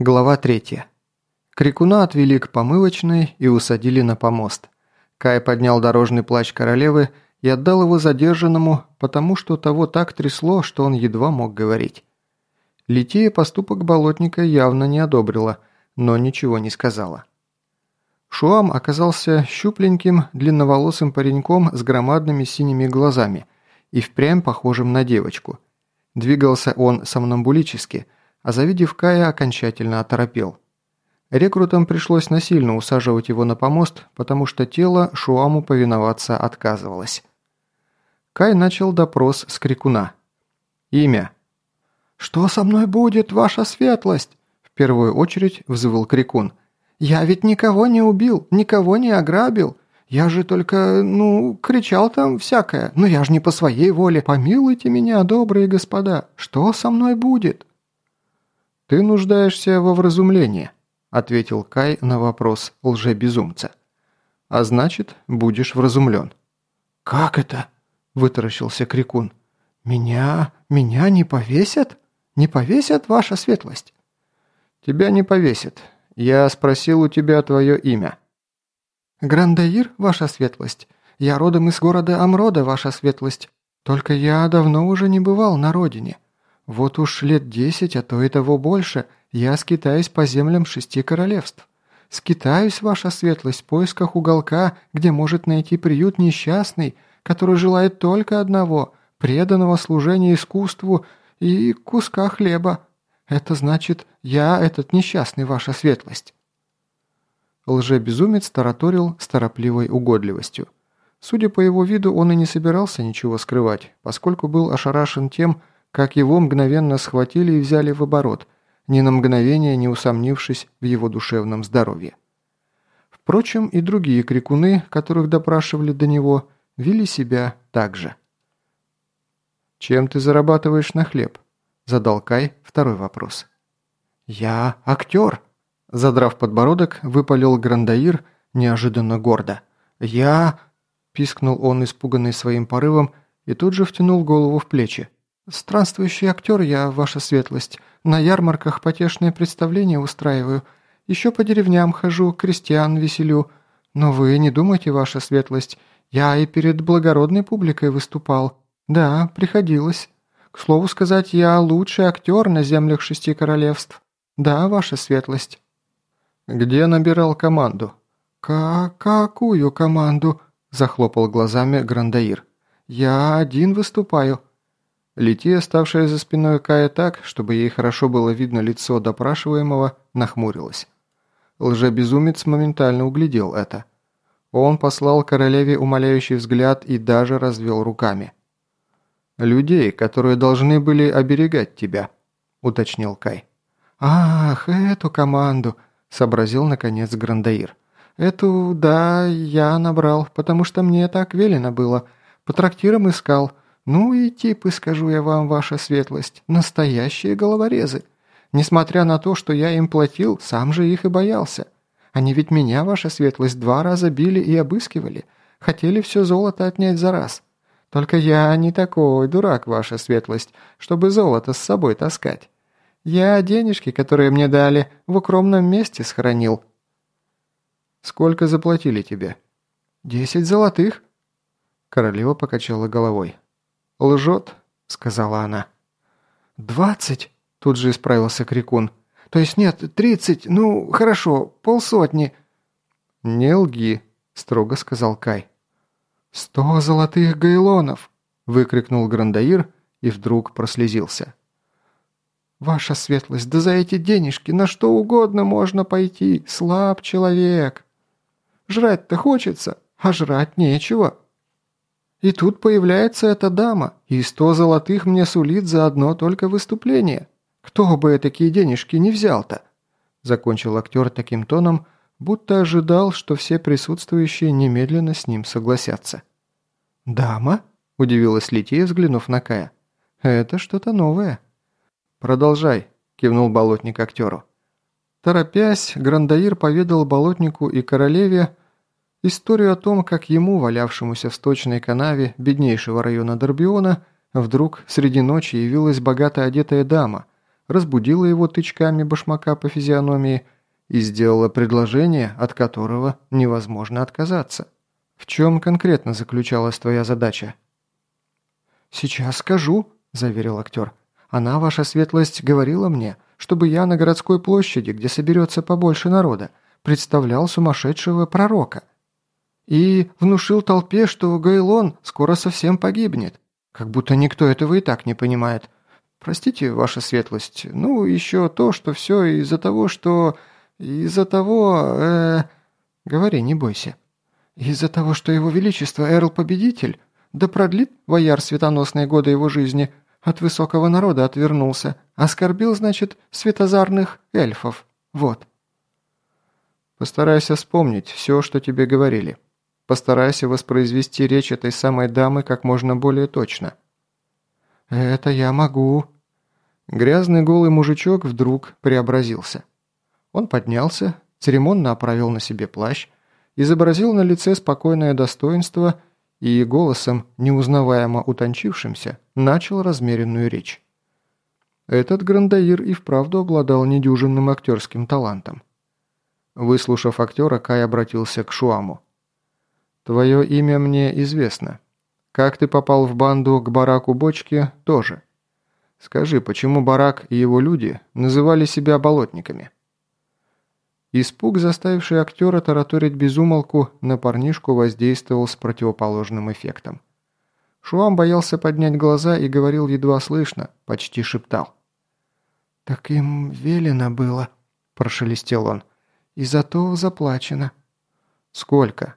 Глава 3. Крикуна отвели к помывочной и усадили на помост. Кай поднял дорожный плащ королевы и отдал его задержанному, потому что того так трясло, что он едва мог говорить. Лития поступок болотника явно не одобрила, но ничего не сказала. Шуам оказался щупленьким, длинноволосым пареньком с громадными синими глазами и впрямь похожим на девочку. Двигался он сомнамбулически – а завидев Кая, окончательно оторопел. Рекрутам пришлось насильно усаживать его на помост, потому что тело Шуаму повиноваться отказывалось. Кай начал допрос с крикуна. «Имя». «Что со мной будет, ваша светлость?» В первую очередь взвыл крикун. «Я ведь никого не убил, никого не ограбил. Я же только, ну, кричал там всякое, но я же не по своей воле. Помилуйте меня, добрые господа, что со мной будет?» «Ты нуждаешься во вразумлении», – ответил Кай на вопрос лжебезумца. «А значит, будешь вразумлен». «Как это?» – вытаращился Крикун. «Меня... меня не повесят? Не повесят, ваша светлость?» «Тебя не повесят. Я спросил у тебя твое имя». «Грандаир, ваша светлость. Я родом из города Амрода, ваша светлость. Только я давно уже не бывал на родине. Вот уж лет десять, а то и того больше, я скитаюсь по землям шести королевств. Скитаюсь, ваша светлость, в поисках уголка, где может найти приют несчастный, который желает только одного – преданного служения искусству и куска хлеба. Это значит, я этот несчастный, ваша светлость». Лжебезумец тараторил с торопливой угодливостью. Судя по его виду, он и не собирался ничего скрывать, поскольку был ошарашен тем, как его мгновенно схватили и взяли в оборот, ни на мгновение не усомнившись в его душевном здоровье. Впрочем, и другие крикуны, которых допрашивали до него, вели себя так же. «Чем ты зарабатываешь на хлеб?» – задал Кай второй вопрос. «Я актер», – задрав подбородок, выпалил Грандаир неожиданно гордо. «Я...» – пискнул он, испуганный своим порывом, и тут же втянул голову в плечи. «Странствующий актер я, ваша светлость. На ярмарках потешные представления устраиваю. Еще по деревням хожу, крестьян веселю. Но вы не думайте, ваша светлость, я и перед благородной публикой выступал. Да, приходилось. К слову сказать, я лучший актер на землях шести королевств. Да, ваша светлость». «Где набирал команду?» «Ка какую команду?» – захлопал глазами Грандаир. «Я один выступаю». Лития, ставшая за спиной Кая так, чтобы ей хорошо было видно лицо допрашиваемого, нахмурилась. Лжебезумец моментально углядел это. Он послал королеве умоляющий взгляд и даже развел руками. «Людей, которые должны были оберегать тебя», — уточнил Кай. «Ах, эту команду», — сообразил наконец Грандаир. «Эту, да, я набрал, потому что мне так велено было. По трактирам искал». Ну и типы, скажу я вам, ваша светлость, настоящие головорезы. Несмотря на то, что я им платил, сам же их и боялся. Они ведь меня, ваша светлость, два раза били и обыскивали. Хотели все золото отнять за раз. Только я не такой дурак, ваша светлость, чтобы золото с собой таскать. Я денежки, которые мне дали, в укромном месте сохранил». «Сколько заплатили тебе?» «Десять золотых». Королева покачала головой. «Лжет», — сказала она. «Двадцать?» — тут же исправился Крикун. «То есть нет, тридцать, ну, хорошо, полсотни». «Не лги», — строго сказал Кай. «Сто золотых гайлонов!» — выкрикнул Грандаир и вдруг прослезился. «Ваша светлость, да за эти денежки на что угодно можно пойти, слаб человек. Жрать-то хочется, а жрать нечего». И тут появляется эта дама, и сто золотых мне сулит за одно только выступление. Кто бы такие денежки не взял-то?» Закончил актер таким тоном, будто ожидал, что все присутствующие немедленно с ним согласятся. «Дама?» – удивилась Лития, взглянув на Кая. «Это что-то новое». «Продолжай», – кивнул болотник актеру. Торопясь, Грандаир поведал болотнику и королеве, Историю о том, как ему, валявшемуся в сточной канаве беднейшего района Дорбиона, вдруг среди ночи явилась богато одетая дама, разбудила его тычками башмака по физиономии и сделала предложение, от которого невозможно отказаться. В чем конкретно заключалась твоя задача? «Сейчас скажу», – заверил актер. «Она, ваша светлость, говорила мне, чтобы я на городской площади, где соберется побольше народа, представлял сумасшедшего пророка. И внушил толпе, что Гайлон скоро совсем погибнет. Как будто никто этого и так не понимает. Простите, ваша светлость, ну, еще то, что все из-за того, что... Из-за того... Э... Говори, не бойся. Из-за того, что его величество Эрл-победитель, да продлит вояр светоносные годы его жизни, от высокого народа отвернулся, оскорбил, значит, светозарных эльфов. Вот. Постарайся вспомнить все, что тебе говорили. Постарайся воспроизвести речь этой самой дамы как можно более точно. Это я могу. Грязный голый мужичок вдруг преобразился. Он поднялся, церемонно оправил на себе плащ, изобразил на лице спокойное достоинство и голосом, неузнаваемо утончившимся, начал размеренную речь. Этот Грандаир и вправду обладал недюжинным актерским талантом. Выслушав актера, Кай обратился к Шуаму. «Твое имя мне известно. Как ты попал в банду к бараку Бочки, тоже. Скажи, почему барак и его люди называли себя болотниками?» Испуг, заставивший актера тараторить безумолку, на парнишку воздействовал с противоположным эффектом. Шуам боялся поднять глаза и говорил едва слышно, почти шептал. «Так им велено было», – прошелестел он. «И зато заплачено». «Сколько?»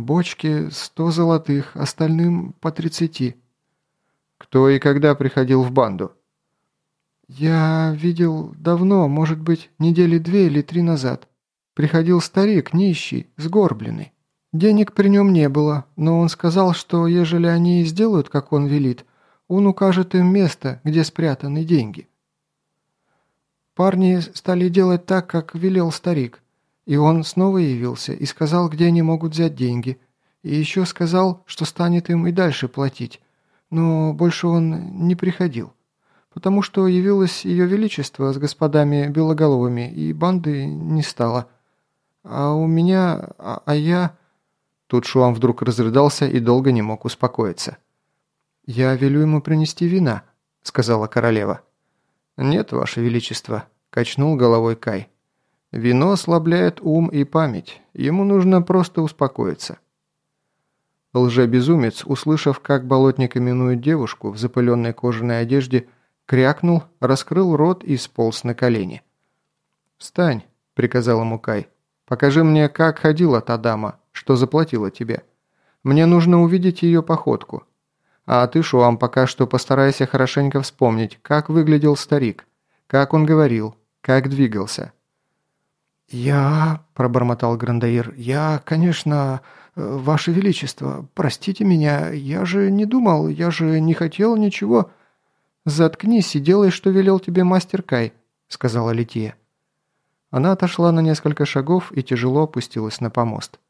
«Бочки сто золотых, остальным по тридцати». «Кто и когда приходил в банду?» «Я видел давно, может быть, недели две или три назад. Приходил старик, нищий, сгорбленный. Денег при нем не было, но он сказал, что ежели они сделают, как он велит, он укажет им место, где спрятаны деньги. Парни стали делать так, как велел старик, и он снова явился и сказал, где они могут взять деньги, и еще сказал, что станет им и дальше платить, но больше он не приходил потому что явилось ее величество с господами белоголовыми, и банды не стало. А у меня... А, а я...» Тут Шуам вдруг разрыдался и долго не мог успокоиться. «Я велю ему принести вина», — сказала королева. «Нет, ваше величество», — качнул головой Кай. «Вино ослабляет ум и память. Ему нужно просто успокоиться». Лжебезумец, услышав, как болотник именует девушку в запыленной кожаной одежде, — крякнул, раскрыл рот и сполз на колени. «Встань», — приказал ему Кай. «Покажи мне, как ходила та дама, что заплатила тебе. Мне нужно увидеть ее походку. А ты, Шуам, пока что постарайся хорошенько вспомнить, как выглядел старик, как он говорил, как двигался». «Я...» – пробормотал Грандаир. «Я, конечно... Ваше Величество, простите меня, я же не думал, я же не хотел ничего...» «Заткнись и делай, что велел тебе мастер Кай», — сказала Лития. Она отошла на несколько шагов и тяжело опустилась на помост.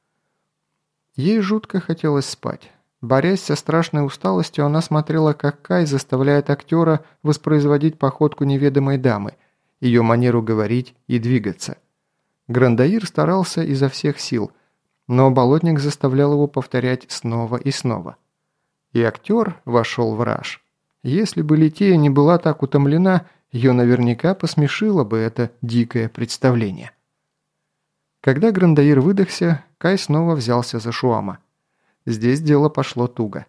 Ей жутко хотелось спать. Борясь со страшной усталостью, она смотрела, как Кай заставляет актера воспроизводить походку неведомой дамы, ее манеру говорить и двигаться. Грандаир старался изо всех сил, но болотник заставлял его повторять снова и снова. И актер вошел в раж. Если бы Литея не была так утомлена, ее наверняка посмешило бы это дикое представление. Когда Грандаир выдохся, Кай снова взялся за Шуама. Здесь дело пошло туго.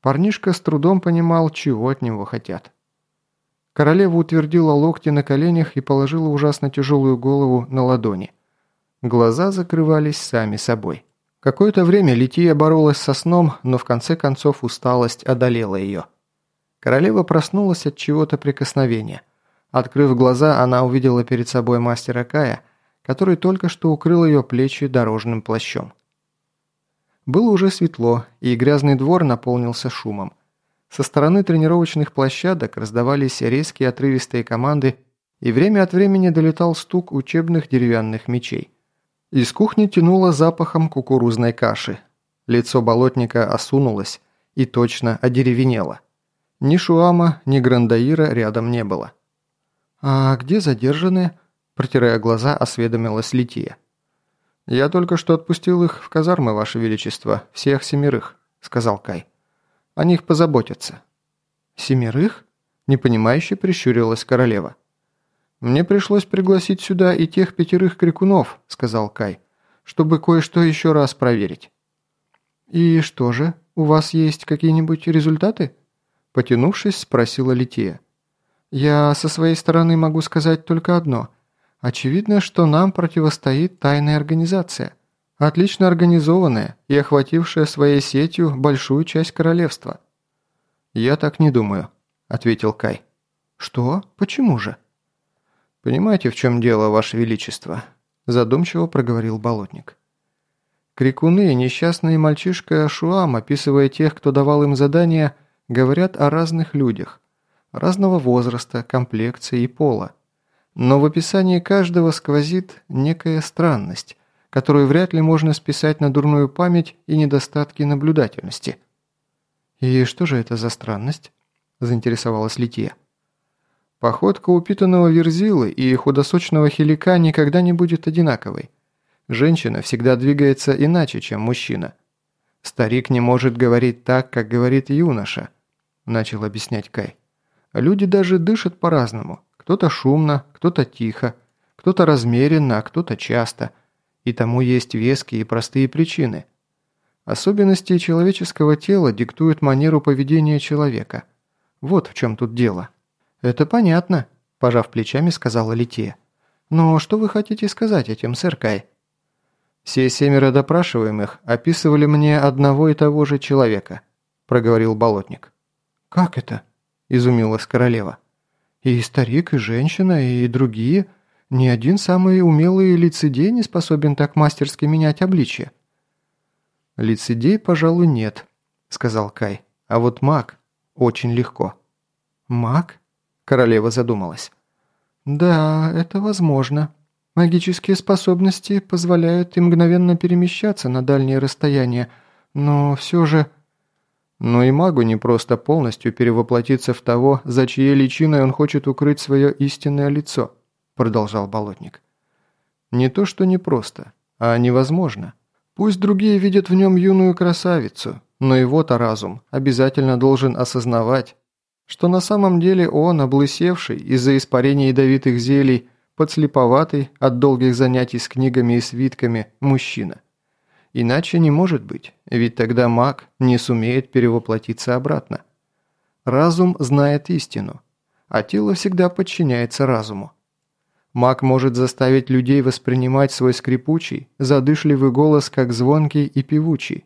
Парнишка с трудом понимал, чего от него хотят. Королева утвердила локти на коленях и положила ужасно тяжелую голову на ладони. Глаза закрывались сами собой. Какое-то время Лития боролась со сном, но в конце концов усталость одолела ее. Королева проснулась от чего-то прикосновения. Открыв глаза, она увидела перед собой мастера Кая, который только что укрыл ее плечи дорожным плащом. Было уже светло, и грязный двор наполнился шумом. Со стороны тренировочных площадок раздавались резкие отрывистые команды, и время от времени долетал стук учебных деревянных мечей. Из кухни тянуло запахом кукурузной каши. Лицо болотника осунулось и точно одеревенело. Ни Шуама, ни Грандаира рядом не было. «А где задержанные?» – протирая глаза, осведомилась Лития. «Я только что отпустил их в казармы, Ваше Величество, всех семерых», – сказал Кай. «О них позаботятся». «Семерых?» – непонимающе прищурилась королева. «Мне пришлось пригласить сюда и тех пятерых крикунов», – сказал Кай, – «чтобы кое-что еще раз проверить». «И что же, у вас есть какие-нибудь результаты?» Потянувшись, спросила Лития. «Я со своей стороны могу сказать только одно. Очевидно, что нам противостоит тайная организация, отлично организованная и охватившая своей сетью большую часть королевства». «Я так не думаю», – ответил Кай. «Что? Почему же?» «Понимаете, в чем дело, Ваше Величество?» – задумчиво проговорил Болотник. Крикуны и несчастный мальчишка Шуам, описывая тех, кто давал им задания, говорят о разных людях, разного возраста, комплекции и пола. Но в описании каждого сквозит некая странность, которую вряд ли можно списать на дурную память и недостатки наблюдательности. «И что же это за странность?» – заинтересовалась Лития. «Походка упитанного верзилы и худосочного хилика никогда не будет одинаковой. Женщина всегда двигается иначе, чем мужчина. Старик не может говорить так, как говорит юноша», – начал объяснять Кай. Люди даже дышат по-разному. Кто-то шумно, кто-то тихо, кто-то размеренно, а кто-то часто. И тому есть веские и простые причины. Особенности человеческого тела диктуют манеру поведения человека. Вот в чем тут дело. «Это понятно», – пожав плечами, сказала Лития. «Но что вы хотите сказать этим, сэр Кай?» «Все семеро допрашиваемых описывали мне одного и того же человека», – проговорил Болотник. «Как это?» изумилась королева. «И старик, и женщина, и другие. Ни один самый умелый лицедей не способен так мастерски менять обличье». «Лицедей, пожалуй, нет», — сказал Кай. «А вот маг очень легко». «Маг?» — королева задумалась. «Да, это возможно. Магические способности позволяют им мгновенно перемещаться на дальние расстояния, но все же...» Но и магу не просто полностью перевоплотиться в того, за чьей личиной он хочет укрыть свое истинное лицо, продолжал Болотник. Не то, что непросто, а невозможно. Пусть другие видят в нем юную красавицу, но его-то разум обязательно должен осознавать, что на самом деле он, облысевший из-за испарения ядовитых зелий, подслеповатый от долгих занятий с книгами и свитками мужчина – Иначе не может быть, ведь тогда маг не сумеет перевоплотиться обратно. Разум знает истину, а тело всегда подчиняется разуму. Маг может заставить людей воспринимать свой скрипучий, задышливый голос как звонкий и певучий.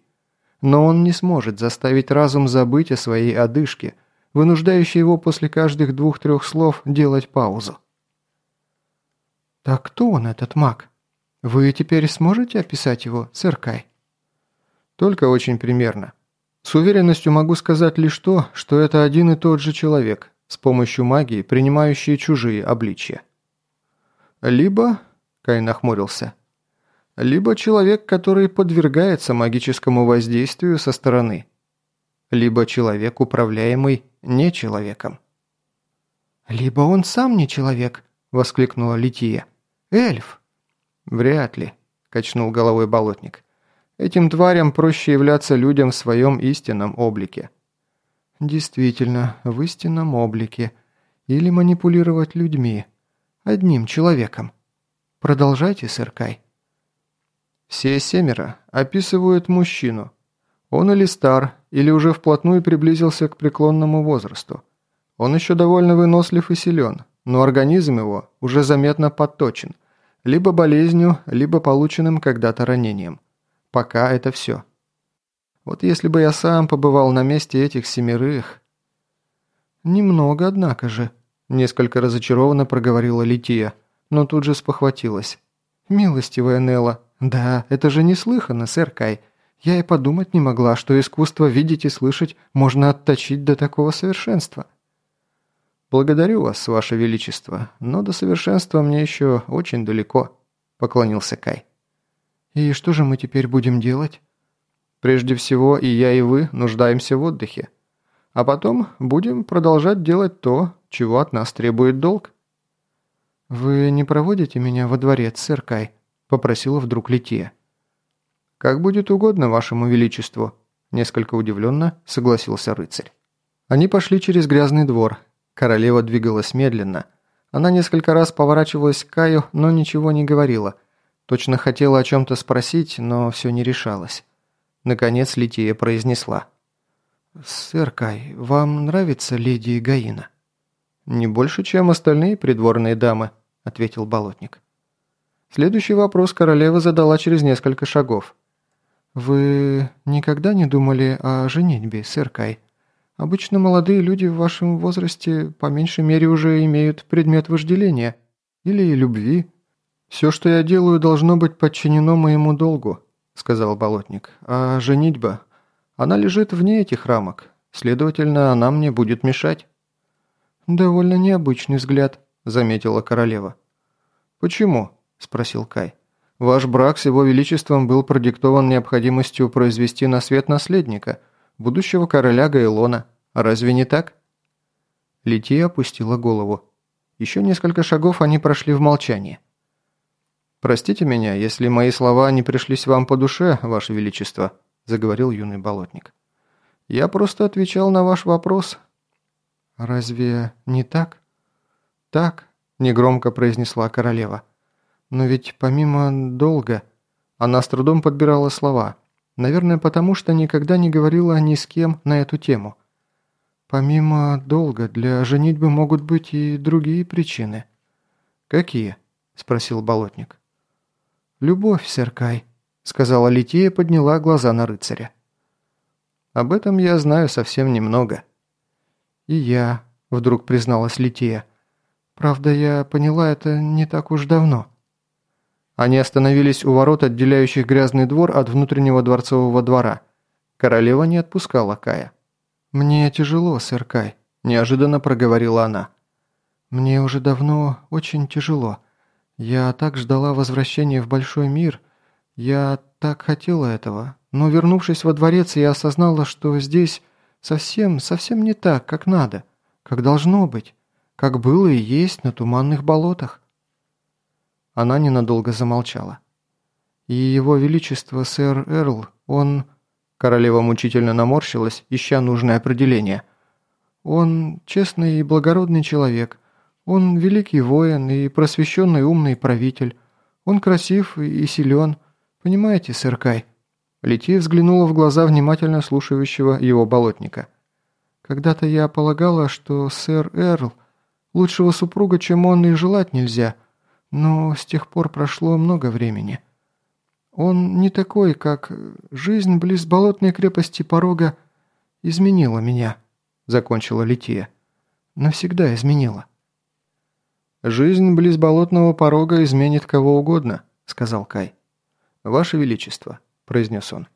Но он не сможет заставить разум забыть о своей одышке, вынуждающей его после каждых двух-трех слов делать паузу. «Так кто он, этот маг?» «Вы теперь сможете описать его, сэр Кай?» «Только очень примерно. С уверенностью могу сказать лишь то, что это один и тот же человек, с помощью магии, принимающий чужие обличья». «Либо...» – Кай нахмурился. «Либо человек, который подвергается магическому воздействию со стороны. Либо человек, управляемый не человеком». «Либо он сам не человек», – воскликнула Лития. «Эльф». «Вряд ли», – качнул головой болотник. «Этим тварям проще являться людям в своем истинном облике». «Действительно, в истинном облике. Или манипулировать людьми. Одним человеком. Продолжайте, сэр Кай». Все семеро описывают мужчину. Он или стар, или уже вплотную приблизился к преклонному возрасту. Он еще довольно вынослив и силен, но организм его уже заметно подточен – либо болезнью, либо полученным когда-то ранением. Пока это все. Вот если бы я сам побывал на месте этих семерых... Немного, однако же, несколько разочарованно проговорила Лития, но тут же спохватилась. «Милостивая Нелла, да, это же неслыханно, сэр Кай. Я и подумать не могла, что искусство видеть и слышать можно отточить до такого совершенства». «Благодарю вас, ваше величество, но до совершенства мне еще очень далеко», – поклонился Кай. «И что же мы теперь будем делать?» «Прежде всего и я, и вы нуждаемся в отдыхе. А потом будем продолжать делать то, чего от нас требует долг». «Вы не проводите меня во дворец, сэр Кай?» – попросила вдруг Лития. «Как будет угодно вашему величеству», – несколько удивленно согласился рыцарь. Они пошли через грязный двор. Королева двигалась медленно. Она несколько раз поворачивалась к Каю, но ничего не говорила. Точно хотела о чем-то спросить, но все не решалась. Наконец Лития произнесла. «Сэр Кай, вам нравится леди Гаина?» «Не больше, чем остальные придворные дамы», – ответил Болотник. Следующий вопрос королева задала через несколько шагов. «Вы никогда не думали о женитьбе, сэр Кай? Обычно молодые люди в вашем возрасте по меньшей мере уже имеют предмет вожделения или любви». «Все, что я делаю, должно быть подчинено моему долгу», – сказал Болотник. «А женитьба? Она лежит вне этих рамок. Следовательно, она мне будет мешать». «Довольно необычный взгляд», – заметила королева. «Почему?» – спросил Кай. «Ваш брак с его величеством был продиктован необходимостью произвести на свет наследника, будущего короля Гайлона. Разве не так?» Лития опустила голову. Еще несколько шагов они прошли в молчании. «Простите меня, если мои слова не пришлись вам по душе, ваше величество», – заговорил юный болотник. «Я просто отвечал на ваш вопрос, «Разве не так?» «Так», – негромко произнесла королева. «Но ведь помимо долга...» Она с трудом подбирала слова. Наверное, потому что никогда не говорила ни с кем на эту тему. «Помимо долга для женитьбы могут быть и другие причины». «Какие?» – спросил болотник. «Любовь, сэр Кай», – сказала Лития, подняла глаза на рыцаря. «Об этом я знаю совсем немного». «И я», – вдруг призналась Лития. «Правда, я поняла это не так уж давно». Они остановились у ворот, отделяющих грязный двор от внутреннего дворцового двора. Королева не отпускала Кая. «Мне тяжело, сэр Кай», – неожиданно проговорила она. «Мне уже давно очень тяжело. Я так ждала возвращения в большой мир. Я так хотела этого. Но вернувшись во дворец, я осознала, что здесь Совсем, совсем не так, как надо, как должно быть, как было и есть на туманных болотах. Она ненадолго замолчала. И его величество сэр Эрл, он... Королева мучительно наморщилась, ища нужное определение. Он честный и благородный человек. Он великий воин и просвещенный умный правитель. Он красив и силен. Понимаете, сэр Кай?» Лития взглянула в глаза внимательно слушающего его болотника. «Когда-то я полагала, что сэр Эрл лучшего супруга, чем он, и желать нельзя, но с тех пор прошло много времени. Он не такой, как жизнь близ болотной крепости порога изменила меня», — закончила Лития. «Навсегда изменила». «Жизнь близ болотного порога изменит кого угодно», — сказал Кай. «Ваше Величество, – произнес он.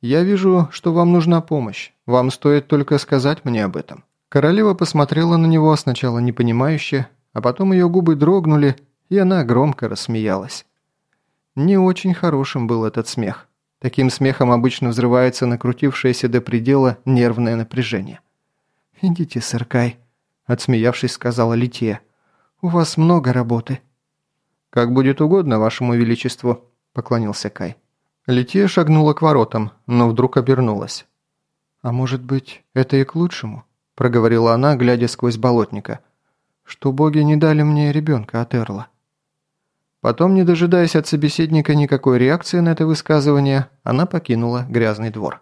«Я вижу, что вам нужна помощь. Вам стоит только сказать мне об этом». Королева посмотрела на него сначала непонимающе, а потом ее губы дрогнули, и она громко рассмеялась. Не очень хорошим был этот смех. Таким смехом обычно взрывается накрутившееся до предела нервное напряжение. «Идите, сэр Кай», – отсмеявшись, сказала Лития. «У вас много работы». «Как будет угодно вашему величеству», – поклонился Кай. Лития шагнула к воротам, но вдруг обернулась. «А может быть, это и к лучшему?» – проговорила она, глядя сквозь болотника. «Что боги не дали мне ребенка от Эрла». Потом, не дожидаясь от собеседника никакой реакции на это высказывание, она покинула грязный двор.